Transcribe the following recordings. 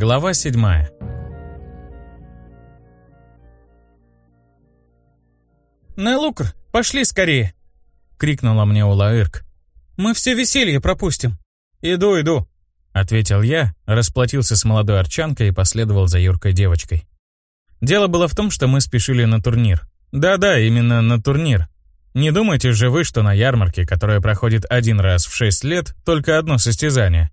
Глава седьмая. «Нелукр, пошли скорее!» — крикнула мне Улаырк. «Мы все веселье пропустим». «Иду, иду», — ответил я, расплатился с молодой арчанкой и последовал за юркой девочкой. Дело было в том, что мы спешили на турнир. Да-да, именно на турнир. Не думайте же вы, что на ярмарке, которая проходит один раз в шесть лет, только одно состязание.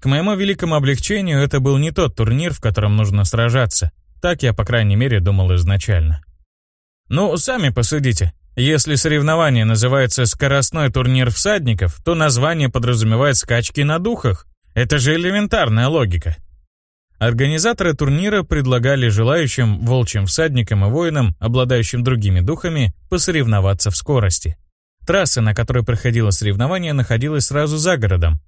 К моему великому облегчению, это был не тот турнир, в котором нужно сражаться. Так я, по крайней мере, думал изначально. Ну, сами посудите. Если соревнование называется «скоростной турнир всадников», то название подразумевает скачки на духах. Это же элементарная логика. Организаторы турнира предлагали желающим волчьим всадникам и воинам, обладающим другими духами, посоревноваться в скорости. Трасса, на которой проходило соревнование, находилась сразу за городом.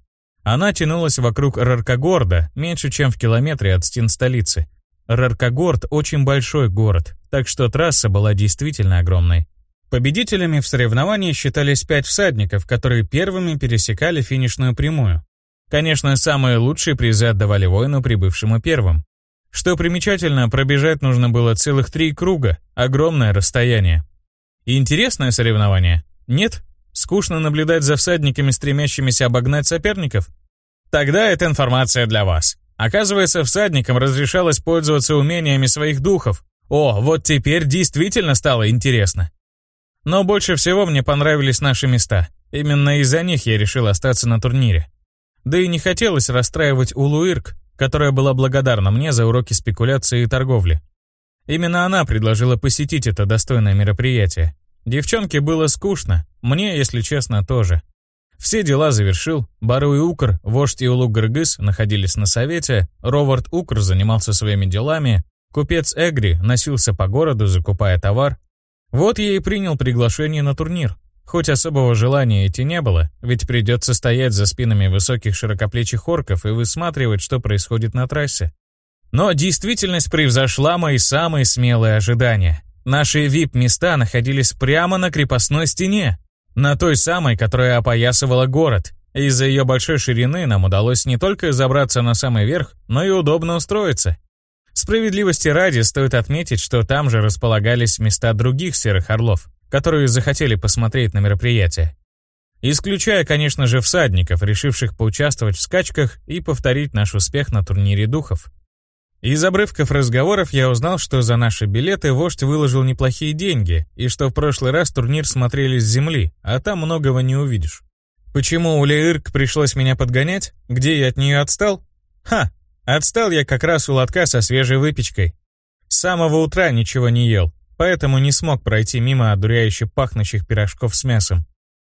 Она тянулась вокруг Раркогорда, меньше чем в километре от стен столицы. Раркогорд – очень большой город, так что трасса была действительно огромной. Победителями в соревновании считались пять всадников, которые первыми пересекали финишную прямую. Конечно, самые лучшие призы отдавали воину, прибывшему первым. Что примечательно, пробежать нужно было целых три круга, огромное расстояние. И интересное соревнование? Нет? Скучно наблюдать за всадниками, стремящимися обогнать соперников? Тогда эта информация для вас. Оказывается, всадникам разрешалось пользоваться умениями своих духов. О, вот теперь действительно стало интересно. Но больше всего мне понравились наши места. Именно из-за них я решил остаться на турнире. Да и не хотелось расстраивать Улуирк, которая была благодарна мне за уроки спекуляции и торговли. Именно она предложила посетить это достойное мероприятие. Девчонке было скучно, мне, если честно, тоже. Все дела завершил, Бару и Укр, вождь и Улук Гыргыз находились на совете, Ровард Укр занимался своими делами, купец Эгри носился по городу, закупая товар. Вот я и принял приглашение на турнир. Хоть особого желания идти не было, ведь придется стоять за спинами высоких широкоплечих орков и высматривать, что происходит на трассе. Но действительность превзошла мои самые смелые ожидания. Наши вип-места находились прямо на крепостной стене, на той самой, которая опоясывала город. Из-за ее большой ширины нам удалось не только забраться на самый верх, но и удобно устроиться. Справедливости ради стоит отметить, что там же располагались места других серых орлов, которые захотели посмотреть на мероприятие. Исключая, конечно же, всадников, решивших поучаствовать в скачках и повторить наш успех на турнире духов. Из обрывков разговоров я узнал, что за наши билеты вождь выложил неплохие деньги, и что в прошлый раз турнир смотрели с земли, а там многого не увидишь. Почему у Леирк пришлось меня подгонять? Где я от нее отстал? Ха, отстал я как раз у лотка со свежей выпечкой. С самого утра ничего не ел, поэтому не смог пройти мимо одуряюще пахнущих пирожков с мясом.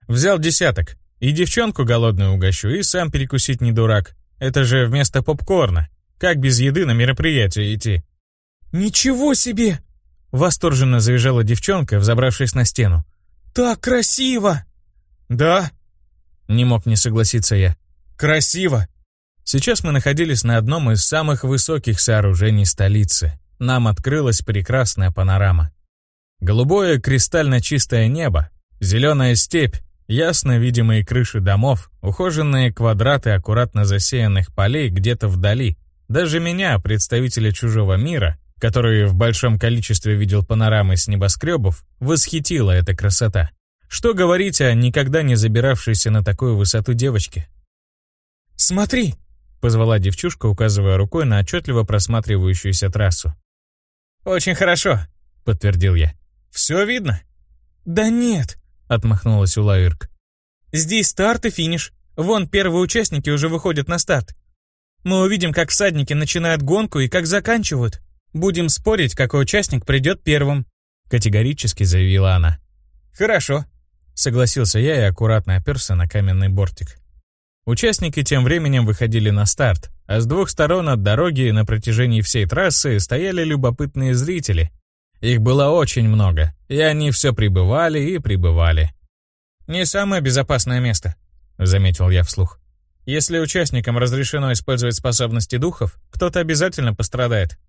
Взял десяток, и девчонку голодную угощу, и сам перекусить не дурак. Это же вместо попкорна. Как без еды на мероприятие идти? «Ничего себе!» Восторженно завизжала девчонка, взобравшись на стену. «Так красиво!» «Да?» Не мог не согласиться я. «Красиво!» Сейчас мы находились на одном из самых высоких сооружений столицы. Нам открылась прекрасная панорама. Голубое кристально чистое небо, зеленая степь, ясно видимые крыши домов, ухоженные квадраты аккуратно засеянных полей где-то вдали, даже меня, представителя чужого мира, который в большом количестве видел панорамы с небоскребов, восхитила эта красота. Что говорить о никогда не забиравшейся на такую высоту девочке? «Смотри!» — позвала девчушка, указывая рукой на отчетливо просматривающуюся трассу. «Очень хорошо», — подтвердил я. «Все видно?» «Да нет», — отмахнулась Улаирк. «Здесь старт и финиш. Вон первые участники уже выходят на старт. Мы увидим, как всадники начинают гонку и как заканчивают. Будем спорить, какой участник придет первым», — категорически заявила она. «Хорошо», — согласился я и аккуратно оперся на каменный бортик. Участники тем временем выходили на старт, а с двух сторон от дороги на протяжении всей трассы стояли любопытные зрители. Их было очень много, и они все прибывали и прибывали. «Не самое безопасное место», — заметил я вслух. Если участникам разрешено использовать способности духов, кто-то обязательно пострадает.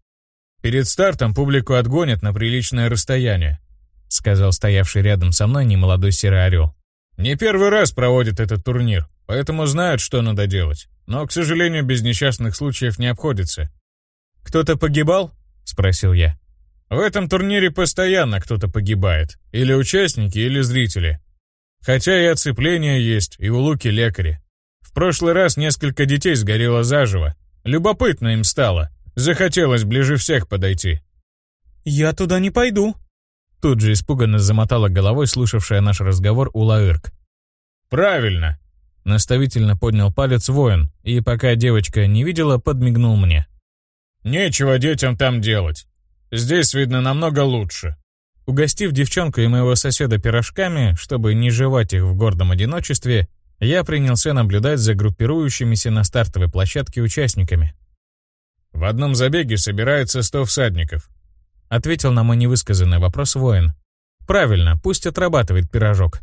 «Перед стартом публику отгонят на приличное расстояние», сказал стоявший рядом со мной немолодой серый орел. «Не первый раз проводят этот турнир, поэтому знают, что надо делать. но, к сожалению, без несчастных случаев не обходится. «Кто-то погибал?» — спросил я. В этом турнире постоянно кто-то погибает. Или участники, или зрители. Хотя и оцепление есть, и у Луки лекари. Прошлый раз несколько детей сгорело заживо. Любопытно им стало. Захотелось ближе всех подойти. «Я туда не пойду», — тут же испуганно замотала головой слушавшая наш разговор Улаырк. «Правильно!» — наставительно поднял палец воин, и пока девочка не видела, подмигнул мне. «Нечего детям там делать. Здесь видно намного лучше». Угостив девчонку и моего соседа пирожками, чтобы не жевать их в гордом одиночестве, я принялся наблюдать за группирующимися на стартовой площадке участниками. «В одном забеге собирается сто всадников», — ответил на мой невысказанный вопрос воин. «Правильно, пусть отрабатывает пирожок».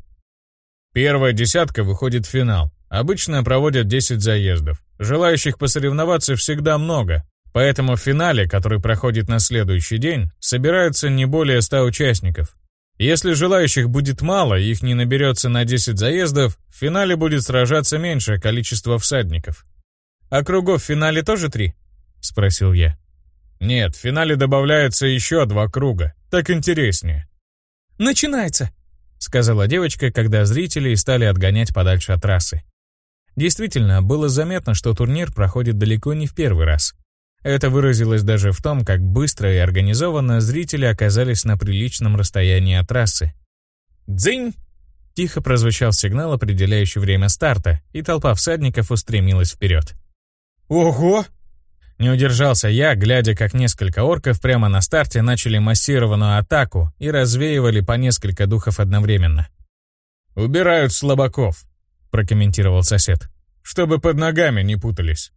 «Первая десятка выходит в финал. Обычно проводят 10 заездов. Желающих посоревноваться всегда много, Поэтому в финале, который проходит на следующий день, собираются не более 100 участников. Если желающих будет мало, их не наберется на 10 заездов, в финале будет сражаться меньшее количество всадников. «А кругов в финале тоже три?» — спросил я. «Нет, в финале добавляется еще два круга. Так интереснее». «Начинается!» — сказала девочка, когда зрители стали отгонять подальше от трассы. Действительно, было заметно, что турнир проходит далеко не в первый раз. Это выразилось даже в том, как быстро и организованно зрители оказались на приличном расстоянии от трассы. «Дзынь!» Тихо прозвучал сигнал, определяющий время старта, и толпа всадников устремилась вперед. «Ого!» Не удержался я, глядя, как несколько орков прямо на старте начали массированную атаку и развеивали по несколько духов одновременно. «Убирают слабаков», — прокомментировал сосед, «чтобы под ногами не путались».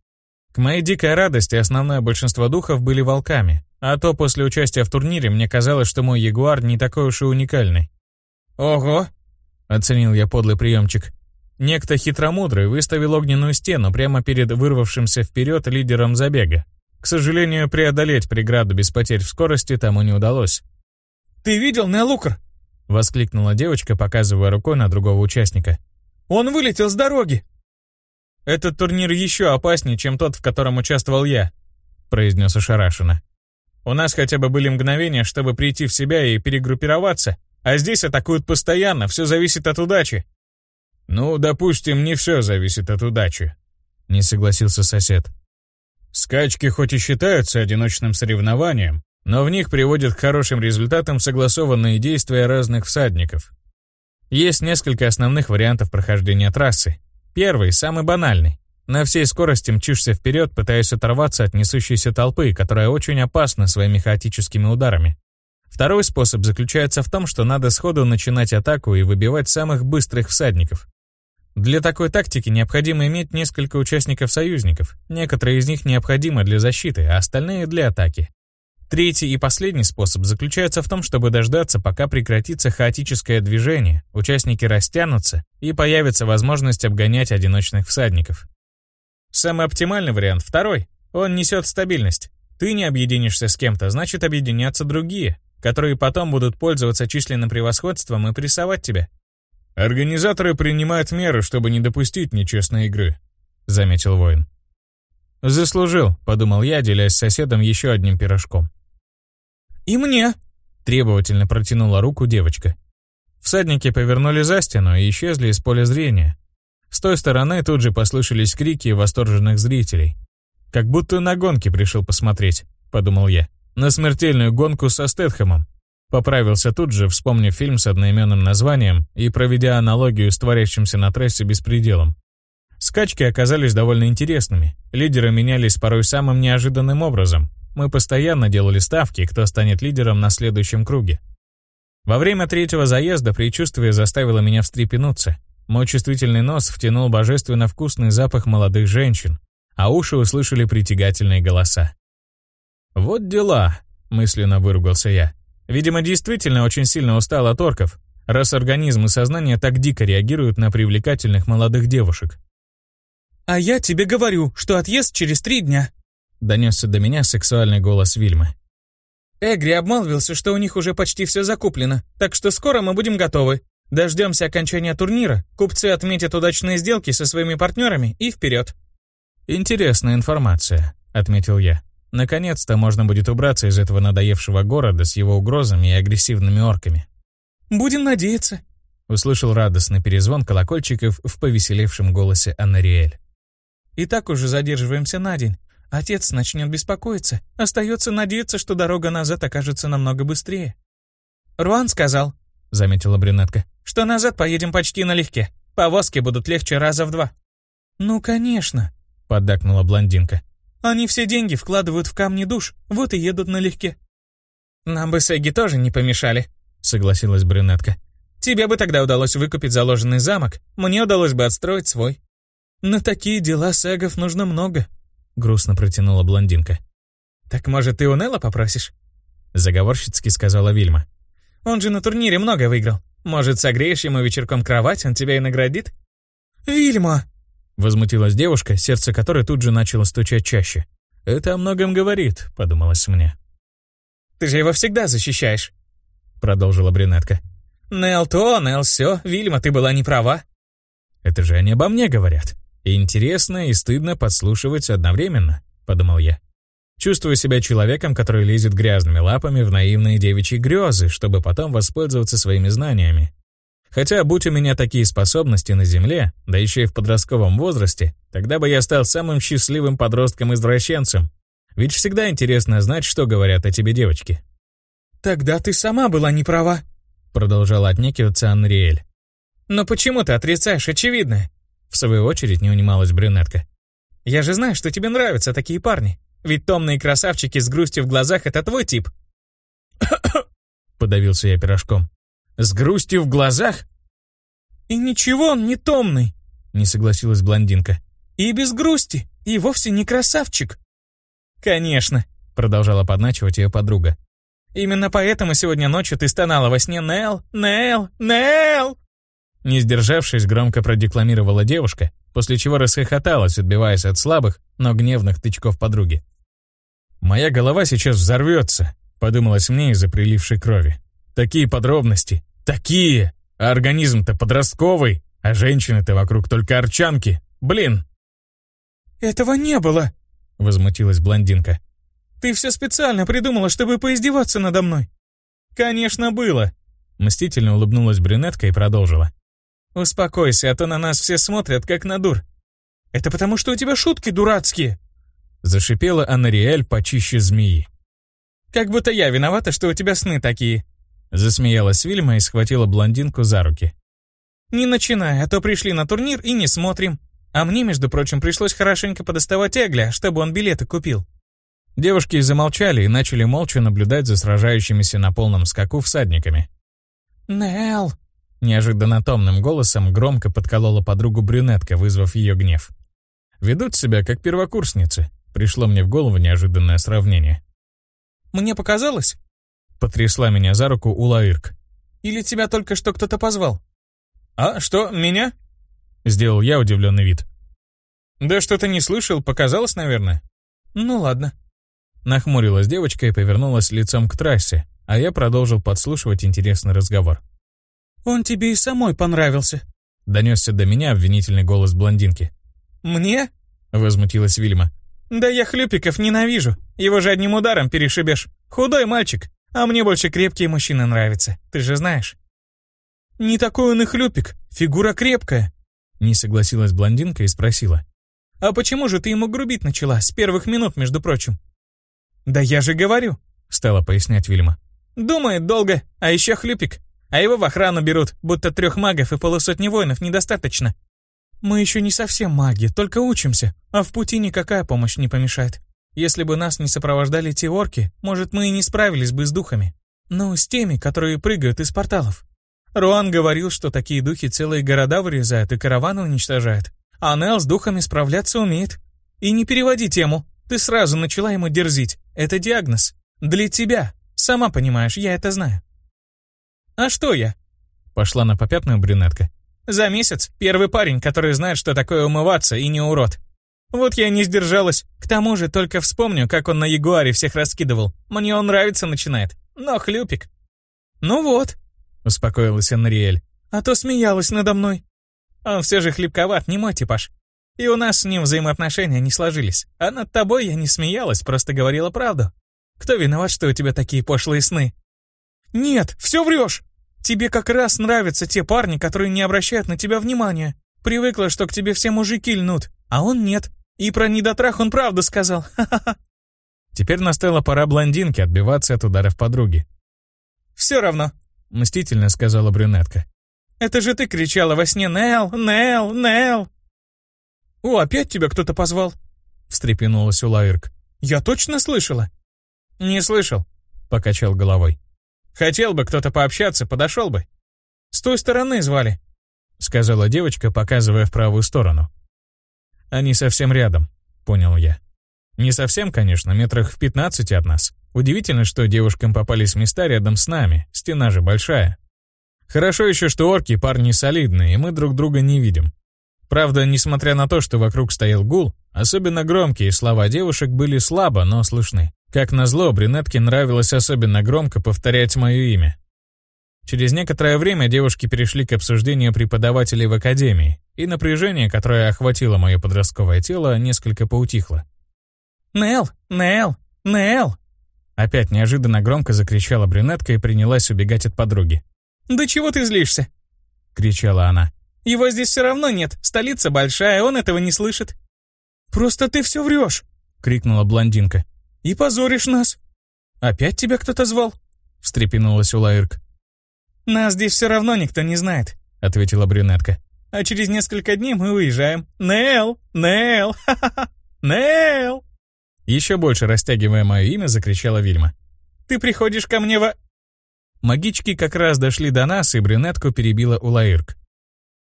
К моей дикой радости основное большинство духов были волками, а то после участия в турнире мне казалось, что мой ягуар не такой уж и уникальный. «Ого!» — оценил я подлый приемчик. Некто хитромудрый выставил огненную стену прямо перед вырвавшимся вперед лидером забега. К сожалению, преодолеть преграду без потерь в скорости тому не удалось. «Ты видел Неолукр?» — воскликнула девочка, показывая рукой на другого участника. «Он вылетел с дороги!» «Этот турнир еще опаснее, чем тот, в котором участвовал я», — произнес ошарашенно. «У нас хотя бы были мгновения, чтобы прийти в себя и перегруппироваться, а здесь атакуют постоянно, все зависит от удачи». «Ну, допустим, не все зависит от удачи», — не согласился сосед. «Скачки хоть и считаются одиночным соревнованием, но в них приводят к хорошим результатам согласованные действия разных всадников. Есть несколько основных вариантов прохождения трассы, Первый, самый банальный. На всей скорости мчишься вперед, пытаясь оторваться от несущейся толпы, которая очень опасна своими хаотическими ударами. Второй способ заключается в том, что надо сходу начинать атаку и выбивать самых быстрых всадников. Для такой тактики необходимо иметь несколько участников-союзников. Некоторые из них необходимы для защиты, а остальные для атаки. Третий и последний способ заключается в том, чтобы дождаться, пока прекратится хаотическое движение, участники растянутся и появится возможность обгонять одиночных всадников. Самый оптимальный вариант второй. Он несет стабильность. Ты не объединишься с кем-то, значит объединятся другие, которые потом будут пользоваться численным превосходством и прессовать тебя. «Организаторы принимают меры, чтобы не допустить нечестной игры», — заметил воин. «Заслужил», — подумал я, делясь с соседом еще одним пирожком. «И мне!» — требовательно протянула руку девочка. Всадники повернули за стену и исчезли из поля зрения. С той стороны тут же послышались крики восторженных зрителей. «Как будто на гонки пришел посмотреть», — подумал я. «На смертельную гонку со Стэтхэмом». Поправился тут же, вспомнив фильм с одноименным названием и проведя аналогию с творящимся на трассе беспределом. Скачки оказались довольно интересными. Лидеры менялись порой самым неожиданным образом, мы постоянно делали ставки, кто станет лидером на следующем круге. Во время третьего заезда предчувствие заставило меня встрепенуться. Мой чувствительный нос втянул божественно вкусный запах молодых женщин, а уши услышали притягательные голоса. «Вот дела», — мысленно выругался я. «Видимо, действительно очень сильно устал от орков, раз организм и сознание так дико реагируют на привлекательных молодых девушек». «А я тебе говорю, что отъезд через три дня», Донесся до меня сексуальный голос Вильмы. Эгри обмолвился, что у них уже почти все закуплено, так что скоро мы будем готовы. Дождемся окончания турнира, купцы отметят удачные сделки со своими партнерами и вперед. «Интересная информация», — отметил я. «Наконец-то можно будет убраться из этого надоевшего города с его угрозами и агрессивными орками». «Будем надеяться», — услышал радостный перезвон колокольчиков в повеселевшем голосе Анариэль. «И так уже задерживаемся на день. Отец начнет беспокоиться. Остается надеяться, что дорога назад окажется намного быстрее». «Руан сказал», — заметила брюнетка, «что назад поедем почти налегке. Повозки будут легче раза в два». «Ну, конечно», — поддакнула блондинка. «Они все деньги вкладывают в камни душ, вот и едут налегке». «Нам бы Сегги тоже не помешали», — согласилась брюнетка. «Тебе бы тогда удалось выкупить заложенный замок, мне удалось бы отстроить свой». «На такие дела Сегов нужно много», — грустно протянула блондинка. «Так, может, ты у Нелла попросишь?» — заговорщицки сказала Вильма. «Он же на турнире много выиграл. Может, согреешь ему вечерком кровать, он тебя и наградит?» «Вильма!» — возмутилась девушка, сердце которой тут же начало стучать чаще. «Это о многом говорит», — подумалось мне. «Ты же его всегда защищаешь», — продолжила брюнетка. «Нел то, Нел все, Вильма, ты была не права». «Это же они обо мне говорят. Интересно, и стыдно подслушивать одновременно», — подумал я. Чувствую себя человеком, который лезет грязными лапами в наивные девичьи грезы, чтобы потом воспользоваться своими знаниями. Хотя, будь у меня такие способности на Земле, да еще и в подростковом возрасте, тогда бы я стал самым счастливым подростком-извращенцем. Ведь всегда интересно знать, что говорят о тебе девочки. «Тогда ты сама была не права», — продолжала отнекиваться Анриэль. «Но почему ты отрицаешь очевидное?» В свою очередь не унималась брюнетка. «Я же знаю, что тебе нравятся такие парни. Ведь томные красавчики с грустью в глазах — это твой тип». Подавился я пирожком. «С грустью в глазах?» «И ничего он не томный», — не согласилась блондинка. «И без грусти, и вовсе не красавчик». «Конечно», — продолжала подначивать ее подруга. «Именно поэтому сегодня ночью ты стонала во сне Нел, Нел, Нел!» Не сдержавшись, громко продекламировала девушка, после чего расхохоталась, отбиваясь от слабых, но гневных тычков подруги. «Моя голова сейчас взорвется», — подумалось мне из-за прилившей крови. «Такие подробности! Такие! А организм-то подростковый, а женщины-то вокруг только арчанки! Блин!» «Этого не было!» — возмутилась блондинка. «Ты все специально придумала, чтобы поиздеваться надо мной!» «Конечно, было!» Мстительно улыбнулась брюнетка и продолжила. «Успокойся, а то на нас все смотрят, как на дур. Это потому, что у тебя шутки дурацкие!» Зашипела Анариэль почище змеи. «Как будто я виновата, что у тебя сны такие!» Засмеялась Вильма и схватила блондинку за руки. «Не начинай, а то пришли на турнир и не смотрим. А мне, между прочим, пришлось хорошенько подоставать Эгля, чтобы он билеты купил». Девушки замолчали и начали молча наблюдать за сражающимися на полном скаку всадниками. «Нелл!» Неожиданно томным голосом громко подколола подругу брюнетка, вызвав ее гнев. «Ведут себя как первокурсницы», Пришло мне в голову неожиданное сравнение. «Мне показалось?» Потрясла меня за руку Улаирк. «Или тебя только что кто-то позвал?» «А, что, меня?» Сделал я удивленный вид. «Да что-то не слышал, показалось, наверное». «Ну ладно». Нахмурилась девочка и повернулась лицом к трассе, а я продолжил подслушивать интересный разговор. «Он тебе и самой понравился», — донесся до меня обвинительный голос блондинки. «Мне?» — возмутилась Вильма. «Да я хлюпиков ненавижу. Его же одним ударом перешибешь. Худой мальчик. А мне больше крепкие мужчины нравятся. Ты же знаешь». «Не такой он и хлюпик. Фигура крепкая». Не согласилась блондинка и спросила. «А почему же ты ему грубить начала? С первых минут, между прочим». «Да я же говорю», — стала пояснять Вильма. «Думает долго, а еще хлюпик. А его в охрану берут, будто трех магов и полусотни воинов недостаточно. Мы еще не совсем маги, только учимся, а в пути никакая помощь не помешает. Если бы нас не сопровождали те орки, может, мы и не справились бы с духами. Ну, с теми, которые прыгают из порталов. Руан говорил, что такие духи целые города вырезают и караваны уничтожают. А Нел с духами справляться умеет. И не переводи тему. Ты сразу начала ему дерзить. Это диагноз. Для тебя. Сама понимаешь, я это знаю. А что я? Пошла на попятную брюнетка. За месяц первый парень, который знает, что такое умываться, и не урод. Вот я не сдержалась. К тому же только вспомню, как он на Ягуаре всех раскидывал. Мне он нравится начинает. Но хлюпик. Ну вот, успокоилась Анриэль. А то смеялась надо мной. Он все же хлебковат, не мой типаж. И у нас с ним взаимоотношения не сложились. А над тобой я не смеялась, просто говорила правду. Кто виноват, что у тебя такие пошлые сны? Нет, все врешь! Тебе как раз нравятся те парни, которые не обращают на тебя внимания. Привыкла, что к тебе все мужики льнут, а он нет. И про недотрах он правду сказал. Ха-ха-ха. Теперь настала пора блондинке отбиваться от ударов подруги. «Все равно», — мстительно сказала брюнетка. «Это же ты кричала во сне «Нел! Нел! Нел!» «О, опять тебя кто-то позвал?» — встрепенулась Улаирк. «Я точно слышала?» «Не слышал», — покачал головой. «Хотел бы кто-то пообщаться, подошел бы. С той стороны звали», — сказала девочка, показывая в правую сторону. «Они совсем рядом», — понял я. Не совсем, конечно, метрах в 15 от нас. Удивительно, что девушкам попались места рядом с нами, стена же большая. Хорошо еще, что орки парни солидные, и мы друг друга не видим. Правда, несмотря на то, что вокруг стоял гул, особенно громкие слова девушек были слабо, но слышны. Как назло, брюнетке нравилось особенно громко повторять мое имя. Через некоторое время девушки перешли к обсуждению преподавателей в академии, и напряжение, которое охватило мое подростковое тело, несколько поутихло. «Нел! Нел! Нел!» Опять неожиданно громко закричала брюнетка и принялась убегать от подруги. «Да чего ты злишься?» — кричала она. «Его здесь все равно нет. Столица большая, он этого не слышит». «Просто ты все врешь!» — крикнула блондинка. «И позоришь нас!» «Опять тебя кто-то звал?» — встрепенулась Улаирк. «Нас здесь все равно никто не знает», — ответила брюнетка. «А через несколько дней мы уезжаем. Нел! Нел! Ха-ха-ха! Нел!» Еще больше растягивая мое имя, закричала Вильма. «Ты приходишь ко мне во...» Магички как раз дошли до нас, и брюнетку перебила Улаирк.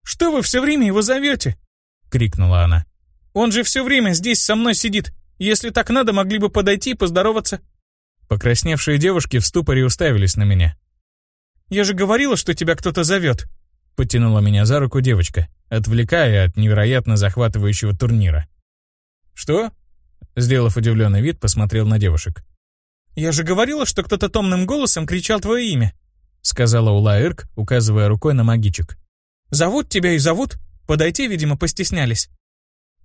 «Что вы все время его зовете?» — крикнула она. «Он же все время здесь со мной сидит. Если так надо, могли бы подойти и поздороваться». Покрасневшие девушки в ступоре уставились на меня. «Я же говорила, что тебя кто-то зовет», — потянула меня за руку девочка, отвлекая от невероятно захватывающего турнира. «Что?» Сделав удивленный вид, посмотрел на девушек. «Я же говорила, что кто-то томным голосом кричал твое имя», сказала Улаирк, указывая рукой на магичек. «Зовут тебя и зовут. Подойти, видимо, постеснялись».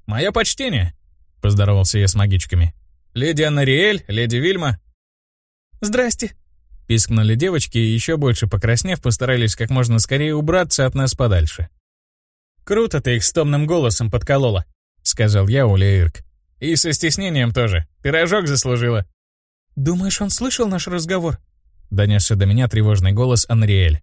«Мое почтение», — поздоровался я с магичками. «Леди Аннариэль, леди Вильма». «Здрасте», — пискнули девочки и еще больше покраснев, постарались как можно скорее убраться от нас подальше. «Круто ты их с томным голосом подколола», — сказал я Улаирк. И со стеснением тоже. Пирожок заслужила. «Думаешь, он слышал наш разговор?» Донесся до меня тревожный голос Анриэль.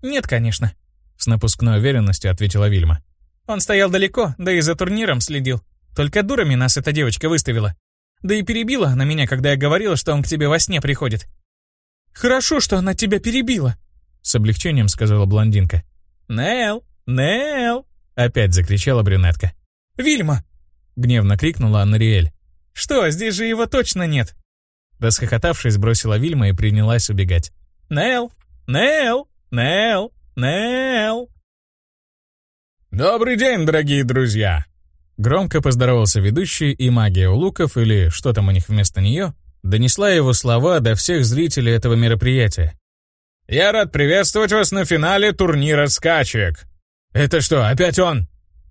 «Нет, конечно», — с напускной уверенностью ответила Вильма. «Он стоял далеко, да и за турниром следил. Только дурами нас эта девочка выставила. Да и перебила она меня, когда я говорила, что он к тебе во сне приходит». «Хорошо, что она тебя перебила», — с облегчением сказала блондинка. «Нел! Нел!» — опять закричала брюнетка. «Вильма, Гневно крикнула Анриэль. «Что, здесь же его точно нет!» Расхохотавшись, бросила Вильма и принялась убегать. «Нел! Нел! Нел! Нел!» «Добрый день, дорогие друзья!» Громко поздоровался ведущий, и магия у луков, или что там у них вместо нее, донесла его слова до всех зрителей этого мероприятия. «Я рад приветствовать вас на финале турнира скачек!» «Это что, опять он?»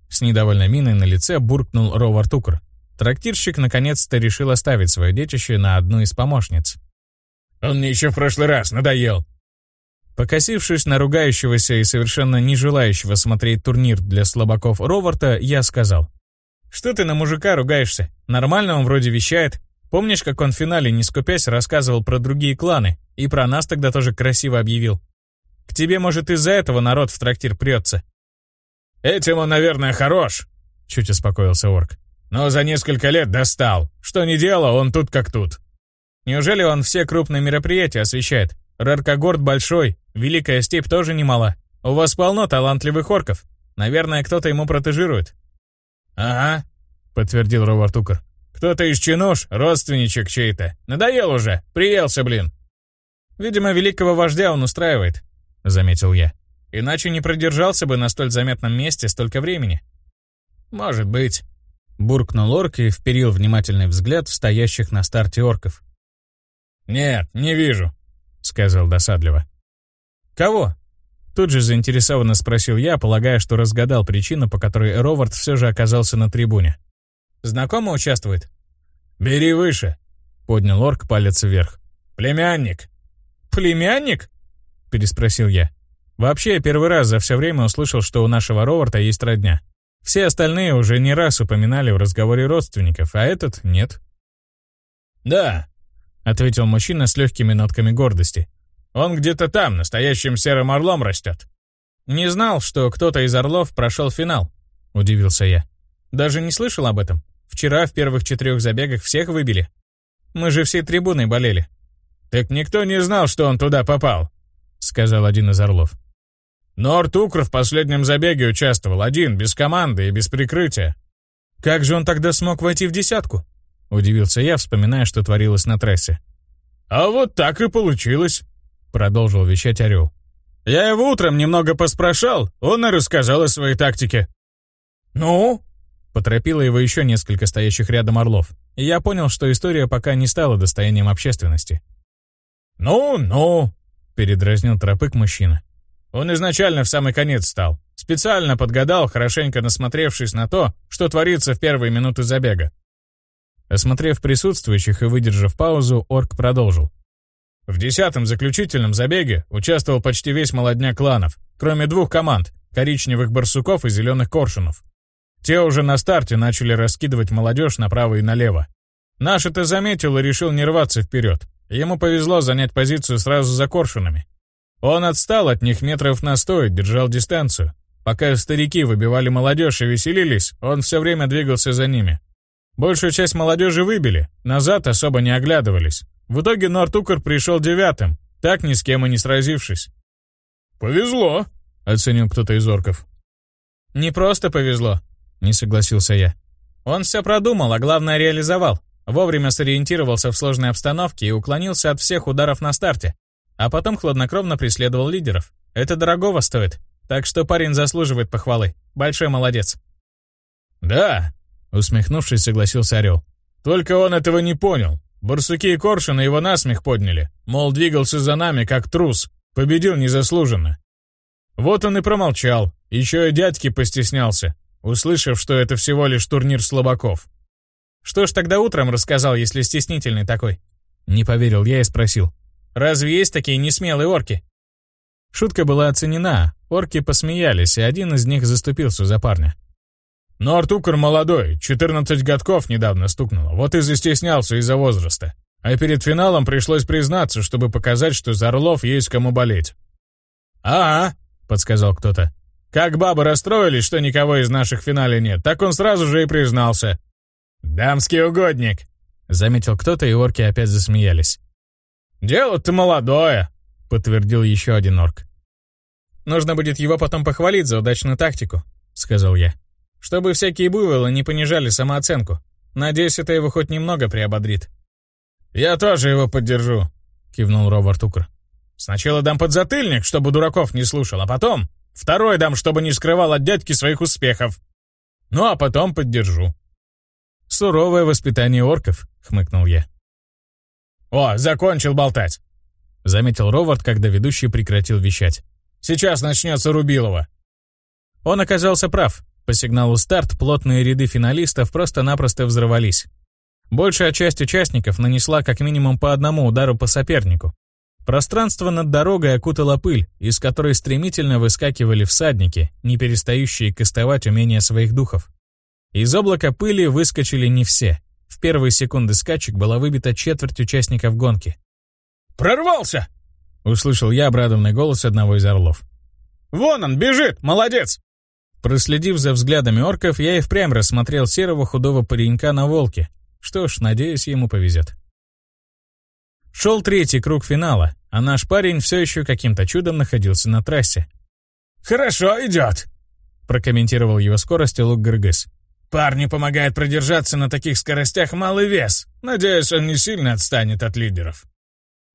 С недовольной миной на лице буркнул Ровар Тукр. Трактирщик наконец-то решил оставить свое детище на одну из помощниц. «Он мне еще в прошлый раз надоел!» Покосившись на ругающегося и совершенно не желающего смотреть турнир для слабаков Роварта, я сказал. «Что ты на мужика ругаешься? Нормально он вроде вещает. Помнишь, как он в финале, не скупясь, рассказывал про другие кланы? И про нас тогда тоже красиво объявил. К тебе, может, из-за этого народ в трактир прется. «Этим он, наверное, хорош», — чуть успокоился орк. «Но за несколько лет достал. Что не делал, он тут как тут». «Неужели он все крупные мероприятия освещает? Раркогорд большой, Великая степь тоже немала. У вас полно талантливых орков. Наверное, кто-то ему протежирует». «Ага», — подтвердил Ровар Тукар. «Кто-то из чинуш, родственничек чей-то. Надоел уже, приелся, блин». «Видимо, великого вождя он устраивает», — заметил я. Иначе не продержался бы на столь заметном месте столько времени. Может быть. Буркнул орк и вперил внимательный взгляд в стоящих на старте орков. «Нет, не вижу», — сказал досадливо. «Кого?» Тут же заинтересованно спросил я, полагая, что разгадал причину, по которой Ровард все же оказался на трибуне. «Знакомо участвует?» «Бери выше», — поднял орк палец вверх. «Племянник». «Племянник?» — переспросил я. Вообще, я первый раз за все время услышал, что у нашего Роварда есть родня. Все остальные уже не раз упоминали в разговоре родственников, а этот нет. «Да», — ответил мужчина с легкими нотками гордости. «Он где-то там, настоящим серым орлом растет». «Не знал, что кто-то из орлов прошел финал», — удивился я. «Даже не слышал об этом. Вчера в первых четырех забегах всех выбили. Мы же всей трибуной болели». «Так никто не знал, что он туда попал», — сказал один из орлов. Но Артукр в последнем забеге участвовал один, без команды и без прикрытия. «Как же он тогда смог войти в десятку?» — удивился я, вспоминая, что творилось на трассе. «А вот так и получилось», — продолжил вещать Орел. «Я его утром немного поспрашал, он и рассказал о своей тактике». «Ну?» — поторопило его еще несколько стоящих рядом орлов, и я понял, что история пока не стала достоянием общественности. «Ну-ну», — передразнил тропык мужчина. Он изначально в самый конец стал. Специально подгадал, хорошенько насмотревшись на то, что творится в первые минуты забега. Осмотрев присутствующих и выдержав паузу, орк продолжил. В десятом заключительном забеге участвовал почти весь молодняк кланов, кроме двух команд — коричневых барсуков и зеленых коршунов. Те уже на старте начали раскидывать молодежь направо и налево. Наш это заметил и решил не рваться вперед. Ему повезло занять позицию сразу за коршунами. Он отстал от них метров на сто и держал дистанцию. Пока старики выбивали молодежь и веселились, он все время двигался за ними. Большую часть молодежи выбили, назад особо не оглядывались. В итоге Нортукер пришел девятым, так ни с кем и не сразившись. «Повезло», — оценил кто-то из орков. «Не просто повезло», — не согласился я. «Он все продумал, а главное реализовал. Вовремя сориентировался в сложной обстановке и уклонился от всех ударов на старте а потом хладнокровно преследовал лидеров. Это дорогого стоит, так что парень заслуживает похвалы. Большой молодец. «Да», — усмехнувшись, согласился Орел. «Только он этого не понял. Барсуки и Коршуны его насмех подняли. Мол, двигался за нами, как трус. Победил незаслуженно. Вот он и промолчал. Еще и дядьки постеснялся, услышав, что это всего лишь турнир слабаков. «Что ж тогда утром рассказал, если стеснительный такой?» Не поверил я и спросил. Разве есть такие несмелые орки?» Шутка была оценена, орки посмеялись, и один из них заступился за парня. «Но Артукар молодой, 14 годков недавно стукнуло, вот и застеснялся из-за возраста. А перед финалом пришлось признаться, чтобы показать, что за Орлов есть кому болеть». «А-а», — подсказал кто-то. «Как бабы расстроились, что никого из наших в финале нет, так он сразу же и признался». «Дамский угодник», — заметил кто-то, и орки опять засмеялись. «Дело-то молодое», — подтвердил еще один орк. «Нужно будет его потом похвалить за удачную тактику», — сказал я. «Чтобы всякие буйволы не понижали самооценку. Надеюсь, это его хоть немного приободрит». «Я тоже его поддержу», — кивнул Роберт Укр. «Сначала дам подзатыльник, чтобы дураков не слушал, а потом второй дам, чтобы не скрывал от дядьки своих успехов. Ну, а потом поддержу». «Суровое воспитание орков», — хмыкнул я. «О, закончил болтать!» — заметил Ровард, когда ведущий прекратил вещать. «Сейчас начнется Рубилова!» Он оказался прав. По сигналу «Старт» плотные ряды финалистов просто-напросто взорвались. Большая часть участников нанесла как минимум по одному удару по сопернику. Пространство над дорогой окутала пыль, из которой стремительно выскакивали всадники, не перестающие кастовать умения своих духов. Из облака пыли выскочили не все. В первые секунды скачек была выбита четверть участников гонки. «Прорвался!» — услышал я обрадованный голос одного из орлов. «Вон он, бежит! Молодец!» Проследив за взглядами орков, я и впрямь рассмотрел серого худого паренька на волке. Что ж, надеюсь, ему повезет. Шел третий круг финала, а наш парень все еще каким-то чудом находился на трассе. «Хорошо идет», — прокомментировал его скорость Лук Гыргыз. Парню помогает продержаться на таких скоростях малый вес. Надеюсь, он не сильно отстанет от лидеров.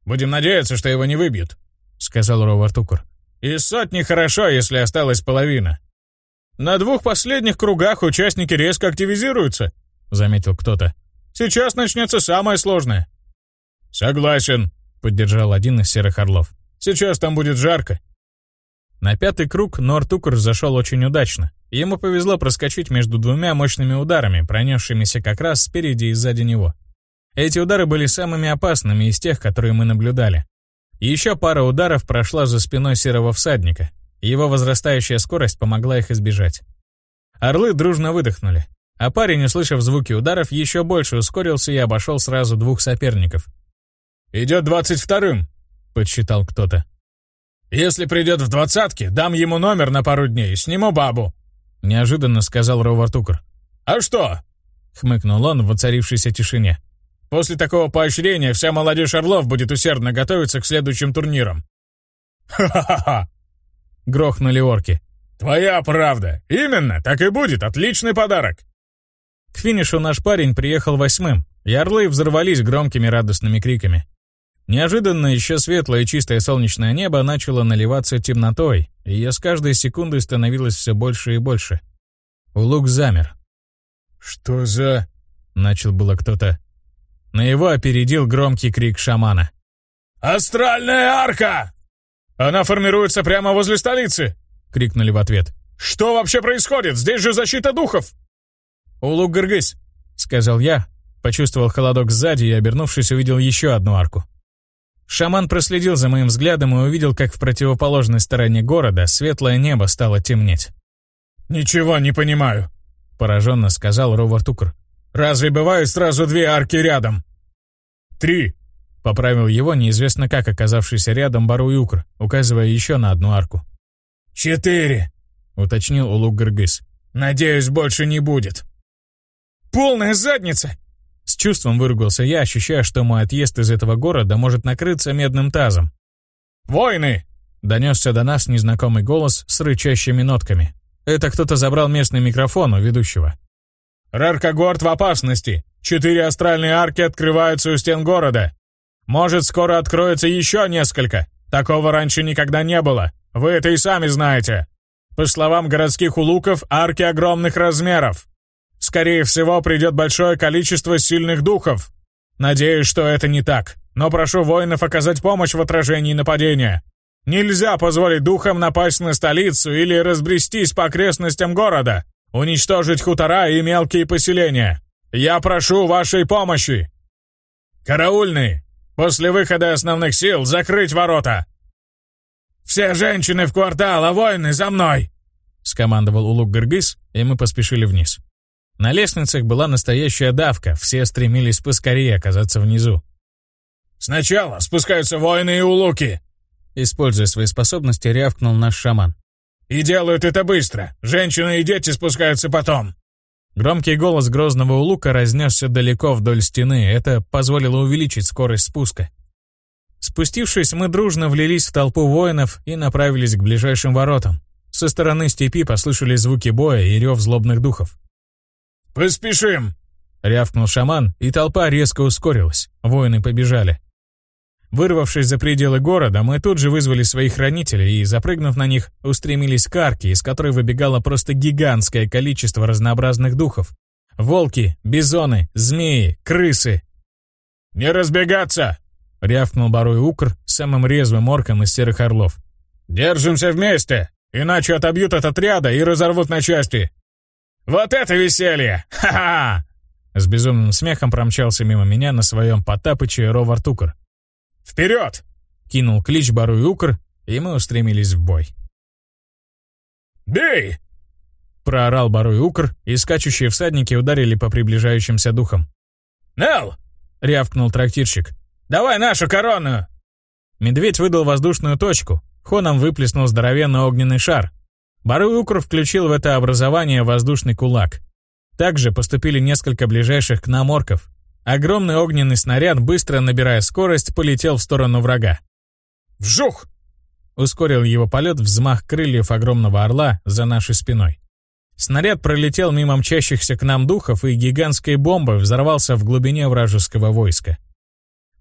Будем надеяться, что его не выбьют, сказал Ровар Тукур. Из сотни хорошо, если осталась половина. На двух последних кругах участники резко активизируются, заметил кто-то. Сейчас начнется самое сложное. Согласен, поддержал один из серых орлов. Сейчас там будет жарко. На пятый круг Нортукр зашел очень удачно. Ему повезло проскочить между двумя мощными ударами, пронесшимися как раз спереди и сзади него. Эти удары были самыми опасными из тех, которые мы наблюдали. Еще пара ударов прошла за спиной серого всадника. Его возрастающая скорость помогла их избежать. Орлы дружно выдохнули. А парень, услышав звуки ударов, еще больше ускорился и обошел сразу двух соперников. «Идет двадцать вторым», — подсчитал кто-то. «Если придет в двадцатке, дам ему номер на пару дней, сниму бабу», — неожиданно сказал Ровард Укр. «А что?» — хмыкнул он в воцарившейся тишине. «После такого поощрения вся молодежь Орлов будет усердно готовиться к следующим турнирам». «Ха-ха-ха!» — грохнули орки. «Твоя правда! Именно, так и будет, отличный подарок!» К финишу наш парень приехал восьмым, и орлы взорвались громкими радостными криками. Неожиданно еще светлое и чистое солнечное небо начало наливаться темнотой, и с каждой секундой становилось все больше и больше. Улук замер. «Что за...» — начал было кто-то. На его опередил громкий крик шамана. «Астральная арка! Она формируется прямо возле столицы!» — крикнули в ответ. «Что вообще происходит? Здесь же защита духов!» «Улук Гыргыз», — сказал я, почувствовал холодок сзади и, обернувшись, увидел еще одну арку. Шаман проследил за моим взглядом и увидел, как в противоположной стороне города светлое небо стало темнеть. «Ничего не понимаю», — пораженно сказал Ровартукр. «Разве бывают сразу две арки рядом?» «Три», — поправил его неизвестно как оказавшийся рядом Баруюкр, указывая еще на одну арку. «Четыре», — уточнил Улук Гыргыз. «Надеюсь, больше не будет». Полная задница!» С чувством выругался я, ощущая, что мой отъезд из этого города может накрыться медным тазом. «Войны!» — донесся до нас незнакомый голос с рычащими нотками. Это кто-то забрал местный микрофон у ведущего. «Раркогорд в опасности! Четыре астральные арки открываются у стен города! Может, скоро откроется еще несколько! Такого раньше никогда не было! Вы это и сами знаете! По словам городских улуков, арки огромных размеров! Скорее всего, придет большое количество сильных духов. Надеюсь, что это не так, но прошу воинов оказать помощь в отражении нападения. Нельзя позволить духам напасть на столицу или разбрестись по окрестностям города, уничтожить хутора и мелкие поселения. Я прошу вашей помощи. Караульный, после выхода основных сил закрыть ворота. Все женщины в квартал, а воины за мной!» — скомандовал Улук Гыргыз, и мы поспешили вниз. На лестницах была настоящая давка, все стремились поскорее оказаться внизу. «Сначала спускаются воины и улуки!» Используя свои способности, рявкнул наш шаман. «И делают это быстро! Женщины и дети спускаются потом!» Громкий голос грозного улука разнесся далеко вдоль стены, это позволило увеличить скорость спуска. Спустившись, мы дружно влились в толпу воинов и направились к ближайшим воротам. Со стороны степи послышались звуки боя и рев злобных духов. «Поспешим!» — рявкнул шаман, и толпа резко ускорилась. Воины побежали. Вырвавшись за пределы города, мы тут же вызвали своих хранителей и, запрыгнув на них, устремились к арке, из которой выбегало просто гигантское количество разнообразных духов. Волки, бизоны, змеи, крысы. «Не разбегаться!» — рявкнул Барой Укр самым резвым орком из серых орлов. «Держимся вместе, иначе отобьют от отряда и разорвут на части. «Вот это веселье! Ха-ха!» С безумным смехом промчался мимо меня на своем Потапыче Ровар Тукр. «Вперед!» — кинул клич Бару и Укр, и мы устремились в бой. «Бей!» — проорал Бару и Укр, и скачущие всадники ударили по приближающимся духам. «Нел!» — рявкнул трактирщик. «Давай нашу корону!» Медведь выдал воздушную точку. Хоном выплеснул здоровенный огненный шар, Баруй Укр включил в это образование воздушный кулак. Также поступили несколько ближайших к нам орков. Огромный огненный снаряд, быстро набирая скорость, полетел в сторону врага. «Вжух!» Ускорил его полет взмах крыльев огромного орла за нашей спиной. Снаряд пролетел мимо мчащихся к нам духов, и гигантской бомбой взорвался в глубине вражеского войска.